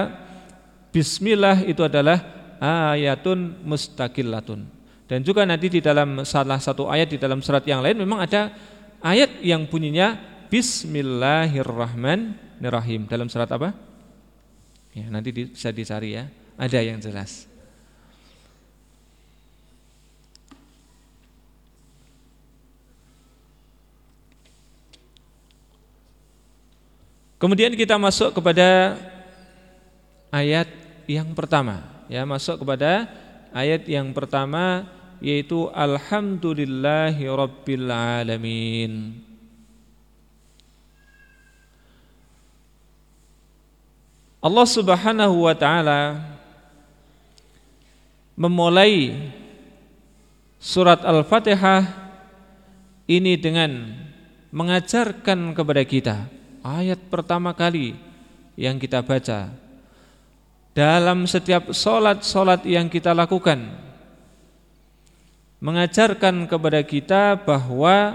bismillah itu adalah ayatun mustaqillatun. Dan juga nanti di dalam salah satu ayat di dalam surat yang lain memang ada ayat yang bunyinya bismillahirrahmanirrahim. Dalam surat apa? Ya, nanti bisa dicari ya. Ada yang jelas. Kemudian kita masuk kepada ayat yang pertama, ya masuk kepada ayat yang pertama yaitu alhamdulillahi rabbil alamin. Allah Subhanahu wa taala memulai surat Al-Fatihah ini dengan mengajarkan kepada kita ayat pertama kali yang kita baca dalam setiap solat-solat yang kita lakukan mengajarkan kepada kita bahwa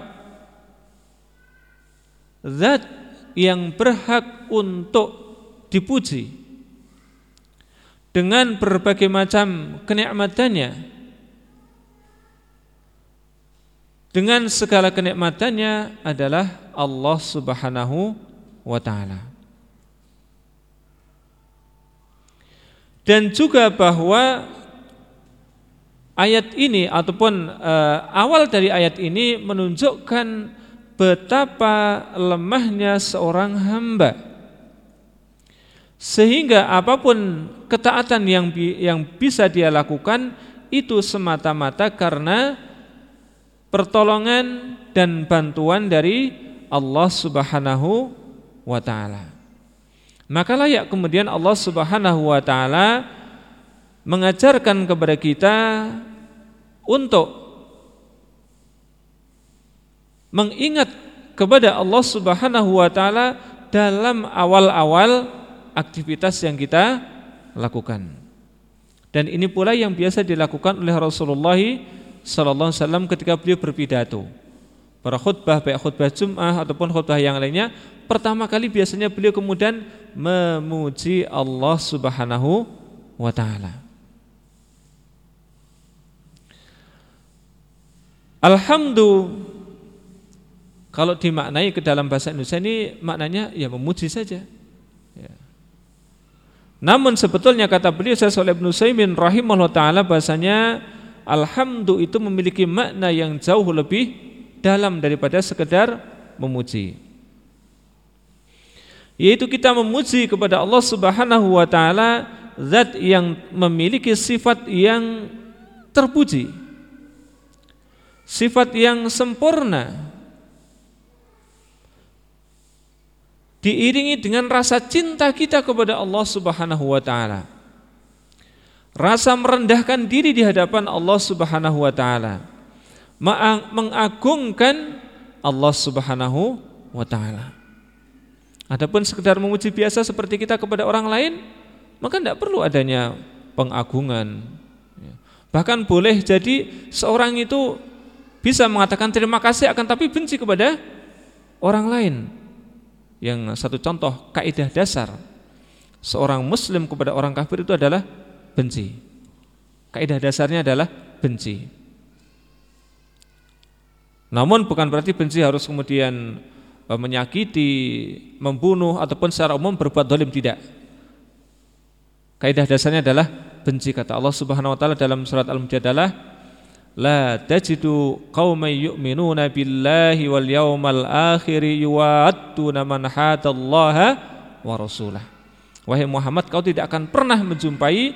zat yang berhak untuk dipuji dengan berbagai macam kenikmatannya dengan segala kenikmatannya adalah Allah Subhanahu wa taala. Dan juga bahwa ayat ini ataupun uh, awal dari ayat ini menunjukkan betapa lemahnya seorang hamba sehingga apa pun ketaatan yang yang bisa dia lakukan itu semata-mata karena pertolongan dan bantuan dari Allah Subhanahu wa taala. Maka layak kemudian Allah Subhanahu wa taala mengajarkan kepada kita untuk mengingat kepada Allah Subhanahu wa taala dalam awal-awal aktivitas yang kita lakukan. Dan ini pula yang biasa dilakukan oleh Rasulullah sallallahu alaihi wasallam ketika beliau berpidato. Para khutbah baik khutbah Jumat ataupun khutbah yang lainnya, pertama kali biasanya beliau kemudian memuji Allah Subhanahu wa taala. Alhamdulillah kalau dimaknai ke dalam bahasa Indonesia ini maknanya ya memuji saja. Ya. Namun sebetulnya kata beliau saya oleh Ibnu Saimin rahimahullah taala bahasanya alhamdulillah itu memiliki makna yang jauh lebih dalam daripada sekedar memuji yaitu kita memuji kepada Allah Subhanahu wa taala zat yang memiliki sifat yang terpuji sifat yang sempurna diiringi dengan rasa cinta kita kepada Allah Subhanahu wa taala rasa merendahkan diri di hadapan Allah Subhanahu wa taala mengagungkan Allah Subhanahu wa taala Adapun sekedar memuji biasa seperti kita kepada orang lain, maka tidak perlu adanya pengagungan. Ya. Bahkan boleh jadi seorang itu bisa mengatakan terima kasih akan tapi benci kepada orang lain. Yang satu contoh kaidah dasar seorang muslim kepada orang kafir itu adalah benci. Kaidah dasarnya adalah benci. Namun bukan berarti benci harus kemudian menyakiti, membunuh ataupun secara umum berbuat dolim tidak. Kaidah dasarnya adalah benci kata Allah Subhanahu wa taala dalam surat Al-Mujadalah la tajidu qauman yu'minuna billahi wal yawmal akhir yuwattuna man hadallaha wa rasulah. Wahai Muhammad kau tidak akan pernah menjumpai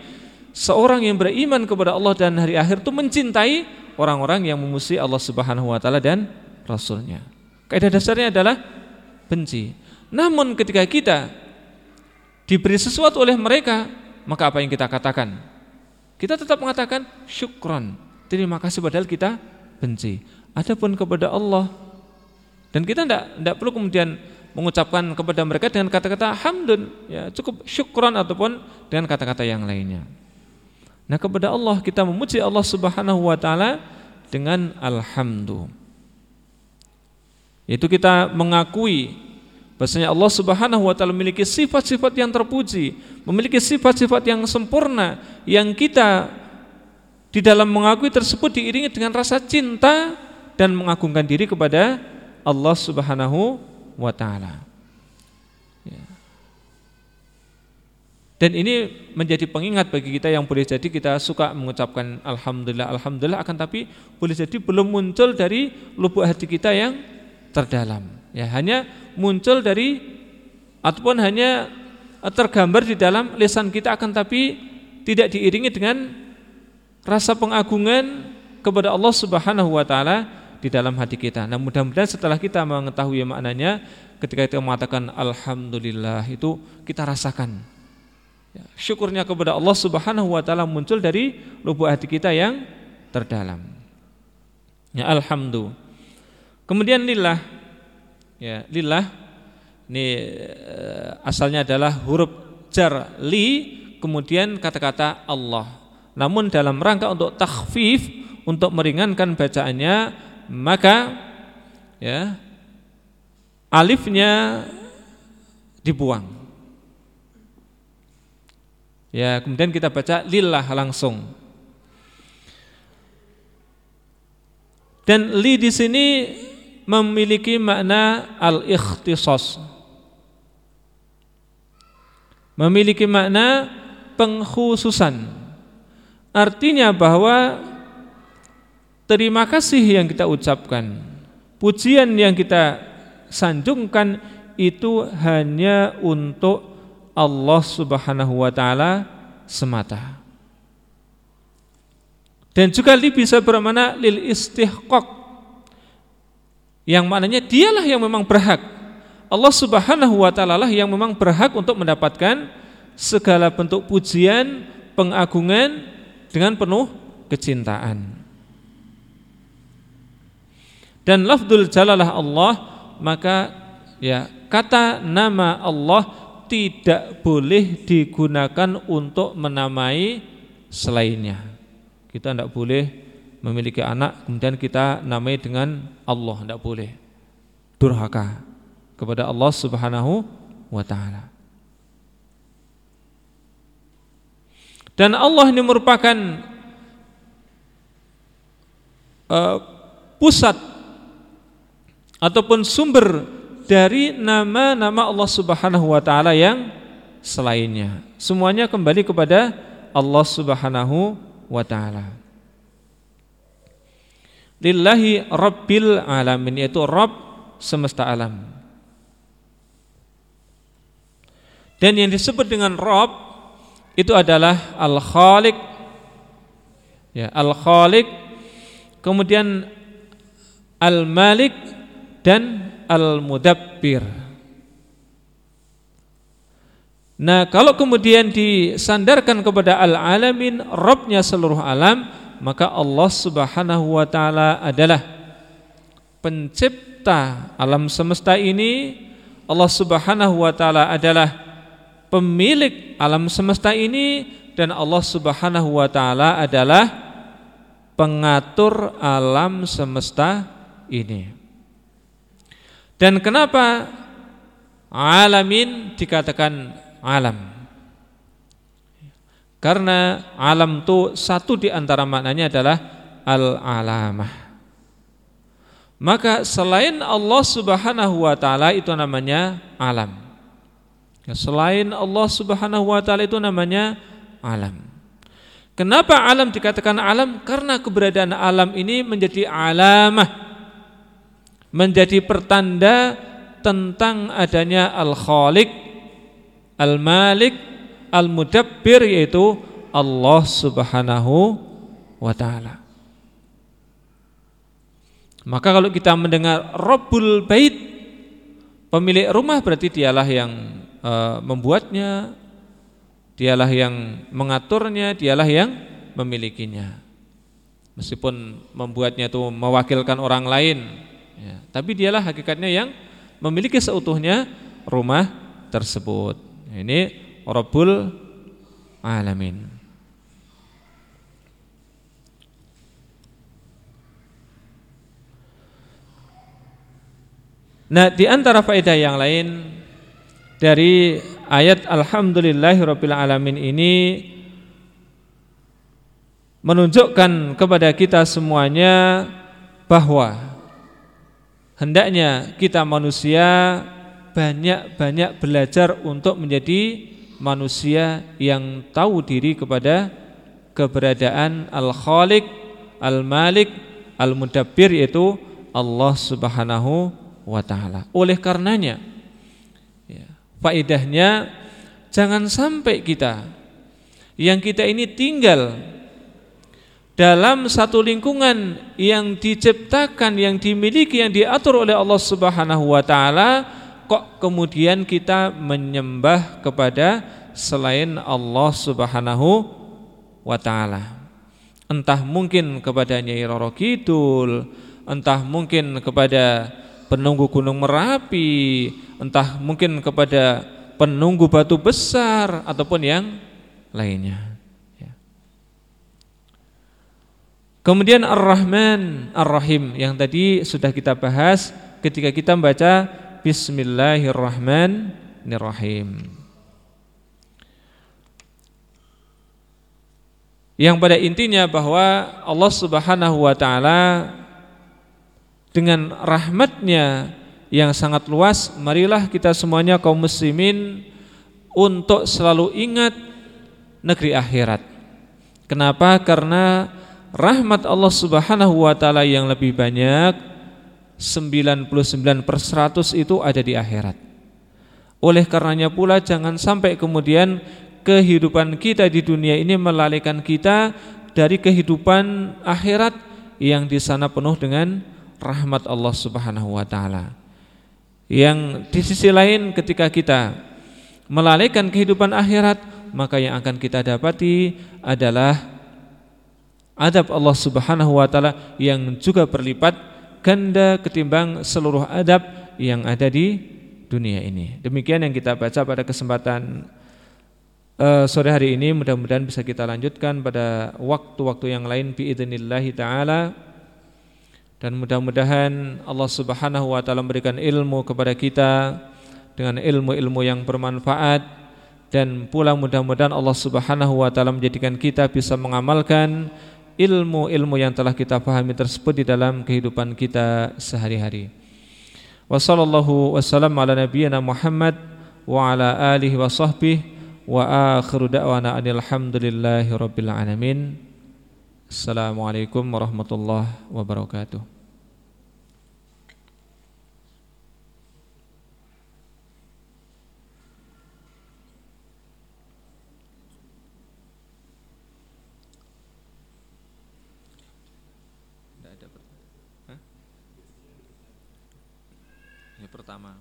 seorang yang beriman kepada Allah dan hari akhir itu mencintai orang-orang yang memusuhi Allah Subhanahu wa taala dan rasulnya. Kaidah dasarnya adalah benci. Namun ketika kita diberi sesuatu oleh mereka, maka apa yang kita katakan? Kita tetap mengatakan syukron. Terima kasih padahal kita benci. Adapun kepada Allah dan kita tidak tidak perlu kemudian mengucapkan kepada mereka dengan kata-kata hamdun, ya cukup syukron ataupun dengan kata-kata yang lainnya. Nah kepada Allah kita memuji Allah Subhanahu Wa Taala dengan alhamdulillah. Itu kita mengakui bahasanya Allah Subhanahu wa taala memiliki sifat-sifat yang terpuji, memiliki sifat-sifat yang sempurna yang kita di dalam mengakui tersebut diiringi dengan rasa cinta dan mengagungkan diri kepada Allah Subhanahu wa taala. Ya. Dan ini menjadi pengingat bagi kita yang boleh jadi kita suka mengucapkan alhamdulillah alhamdulillah akan tapi boleh jadi belum muncul dari lubuk hati kita yang terdalam. Ya, hanya muncul dari ataupun hanya tergambar di dalam lisan kita akan tapi tidak diiringi dengan rasa pengagungan kepada Allah Subhanahu wa taala di dalam hati kita. Nah, mudah-mudahan setelah kita mengetahui maknanya ketika kita mengatakan alhamdulillah itu kita rasakan ya, syukurnya kepada Allah Subhanahu wa taala muncul dari lubuk hati kita yang terdalam. Ya alhamdulillah. Kemudian lillah ya lillah ini eh, asalnya adalah huruf jar li kemudian kata-kata Allah. Namun dalam rangka untuk takhfif untuk meringankan bacaannya maka ya alifnya dibuang. Ya, kemudian kita baca lillah langsung. Dan li di sini memiliki makna al-ikhtisas. Memiliki makna pengkhususan. Artinya bahwa terima kasih yang kita ucapkan, pujian yang kita sanjungkan itu hanya untuk Allah Subhanahu wa taala semata. Dan juga li bisa bermakna lil istihqaq. Yang maknanya dialah yang memang berhak. Allah Subhanahu wa taala lah yang memang berhak untuk mendapatkan segala bentuk pujian, pengagungan dengan penuh kecintaan. Dan lafzul jalalah Allah maka ya kata nama Allah tidak boleh digunakan untuk menamai selainnya. Kita tidak boleh memiliki anak kemudian kita namai dengan Allah, tidak boleh. Durhaka kepada Allah Subhanahu wa taala. Dan Allah ini merupakan uh, pusat ataupun sumber dari nama-nama Allah Subhanahu wa taala yang selainnya. Semuanya kembali kepada Allah Subhanahu wa taala. Lillahi rabbil alamin yaitu Rabb semesta alam. Dan yang disebut dengan Rabb itu adalah Al-Khaliq ya, Al-Khaliq kemudian Al-Malik dan Al-Mudabbir. Nah kalau kemudian disandarkan kepada al-alamin Robnya seluruh alam Maka Allah subhanahu wa ta'ala adalah Pencipta alam semesta ini Allah subhanahu wa ta'ala adalah Pemilik alam semesta ini Dan Allah subhanahu wa ta'ala adalah Pengatur alam semesta ini Dan kenapa Alamin dikatakan alam. Karena alam itu satu di antara maknanya adalah al-alamah. Maka selain Allah Subhanahu wa taala itu namanya alam. Ya, selain Allah Subhanahu wa taala itu namanya alam. Kenapa alam dikatakan alam? Karena keberadaan alam ini menjadi alamah. Menjadi pertanda tentang adanya Al-Khaliq Al-Malik Al-Mudabbir yaitu Allah Subhanahu wa taala. Maka kalau kita mendengar Rabbul Bait pemilik rumah berarti dialah yang e, membuatnya, dialah yang mengaturnya, dialah yang memilikinya. Meskipun membuatnya itu mewakilkan orang lain, ya, tapi dialah hakikatnya yang memiliki seutuhnya rumah tersebut. Ini Rabbul Alamin. Nah, di antara faedah yang lain dari ayat Alhamdulillahirabbil alamin ini menunjukkan kepada kita semuanya bahwa hendaknya kita manusia banyak-banyak belajar untuk menjadi manusia yang tahu diri kepada keberadaan Al-Khaliq, Al-Malik, Al-Mudabbir yaitu Allah Subhanahu wa taala. Oleh karenanya ya, faedahnya jangan sampai kita yang kita ini tinggal dalam satu lingkungan yang diciptakan, yang dimiliki, yang diatur oleh Allah Subhanahu wa taala kok kemudian kita menyembah kepada selain Allah Subhanahu wa taala. Entah mungkin kepada Nyai Roro Kidul, entah mungkin kepada penunggu Gunung Merapi, entah mungkin kepada penunggu batu besar ataupun yang lainnya. Ya. Kemudian Ar-Rahman, Ar-Rahim yang tadi sudah kita bahas ketika kita membaca Bismillahirrahmanirrahim. Yang pada intinya bahwa Allah Subhanahu wa taala dengan rahmatnya yang sangat luas, marilah kita semuanya kaum muslimin untuk selalu ingat negeri akhirat. Kenapa? Karena rahmat Allah Subhanahu wa taala yang lebih banyak 99 per 100 itu ada di akhirat. Oleh karenanya pula jangan sampai kemudian kehidupan kita di dunia ini melalaikan kita dari kehidupan akhirat yang di sana penuh dengan rahmat Allah Subhanahu wa taala. Yang di sisi lain ketika kita melalaikan kehidupan akhirat, maka yang akan kita dapati adalah adab Allah Subhanahu wa taala yang juga berlipat ganda ketimbang seluruh adab yang ada di dunia ini. Demikian yang kita baca pada kesempatan uh, sore hari ini. Mudah-mudahan bisa kita lanjutkan pada waktu-waktu yang lain biidznillah taala. Dan mudah-mudahan Allah Subhanahu wa taala memberikan ilmu kepada kita dengan ilmu-ilmu yang bermanfaat. Dan pula mudah-mudahan Allah Subhanahu wa taala menjadikan kita bisa mengamalkan ilmu-ilmu yang telah kita pahami tersebut di dalam kehidupan kita sehari-hari. Wassallallahu wasallam ala nabiyyina Muhammad wa ala alihi wa sahbihi wa akhiru da'wana alhamdulillahi rabbil alamin. Assalamualaikum warahmatullahi wabarakatuh. Ya pertama.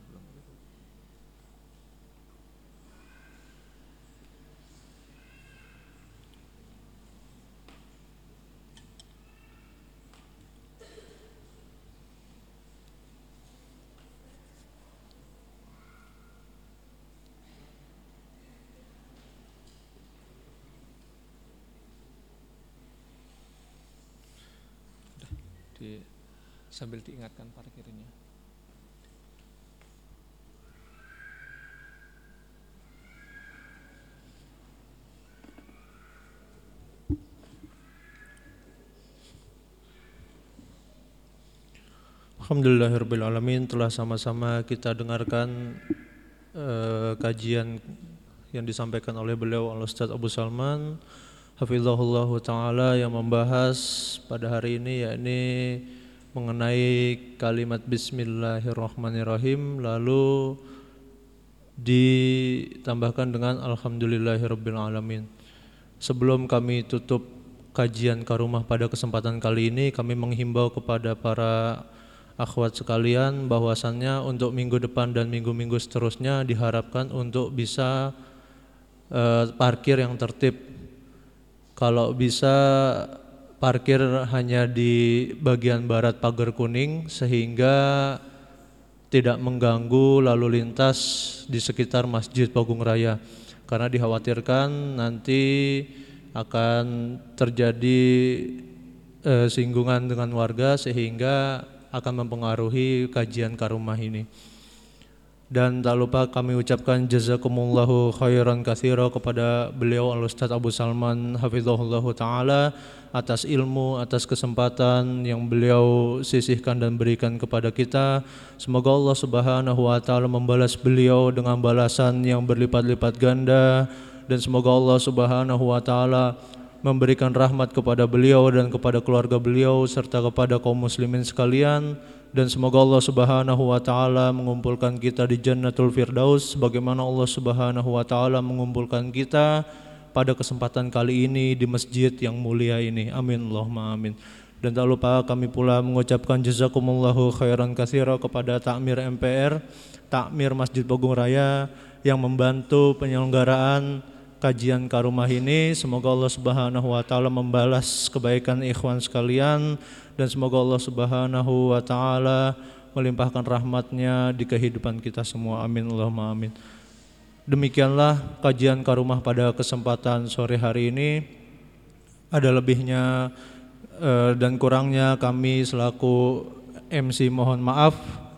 di sambil diingatkan parkirnya. Alhamdulillahirrahmanirrahim telah sama-sama kita dengarkan uh, kajian yang disampaikan oleh beliau Al-Ustaz Abu Salman Hafizahullah Ta'ala yang membahas pada hari ini yakni mengenai kalimat Bismillahirrahmanirrahim lalu ditambahkan dengan Alhamdulillahirrabbilalamin. Sebelum kami tutup kajian ke rumah pada kesempatan kali ini kami menghimbau kepada para akhwat sekalian bahwasannya untuk minggu depan dan minggu-minggu seterusnya diharapkan untuk bisa uh, parkir yang tertib. Kalau bisa parkir hanya di bagian barat pagar kuning sehingga tidak mengganggu lalu lintas di sekitar Masjid Pogung Raya karena dikhawatirkan nanti akan terjadi eh, singgungan dengan warga sehingga akan mempengaruhi kajian karumah ini. Dan tak lupa kami ucapkan jazakumullahu khairan kathira kepada beliau Al-Ustaz Abu Salman hafizahullahu taala atas ilmu, atas kesempatan yang beliau sisihkan dan berikan kepada kita. Semoga Allah Subhanahu wa taala membalas beliau dengan balasan yang berlipat-lipat ganda dan semoga Allah Subhanahu wa taala memberikan rahmat kepada beliau dan kepada keluarga beliau serta kepada kaum muslimin sekalian dan semoga Allah Subhanahu wa taala mengumpulkan kita di Jannatul Firdaus sebagaimana Allah Subhanahu wa taala mengumpulkan kita pada kesempatan kali ini di masjid yang mulia ini. Amin Allahumma amin. Dan tak lupa kami pula mengucapkan jazakumullahu khairan katsira kepada Takmir MPR, Takmir Masjid Pogung Raya yang membantu penyelenggaraan kajian karumah ini. Semoga Allah Subhanahu wa taala membalas kebaikan ikhwan sekalian dan semoga Allah Subhanahu wa taala melimpahkan rahmatnya di kehidupan kita semua. Amin Allahumma amin. Demikianlah kajian karumah pada kesempatan sore hari ini. Ada lebihnya eh, dan kurangnya kami selaku MC mohon maaf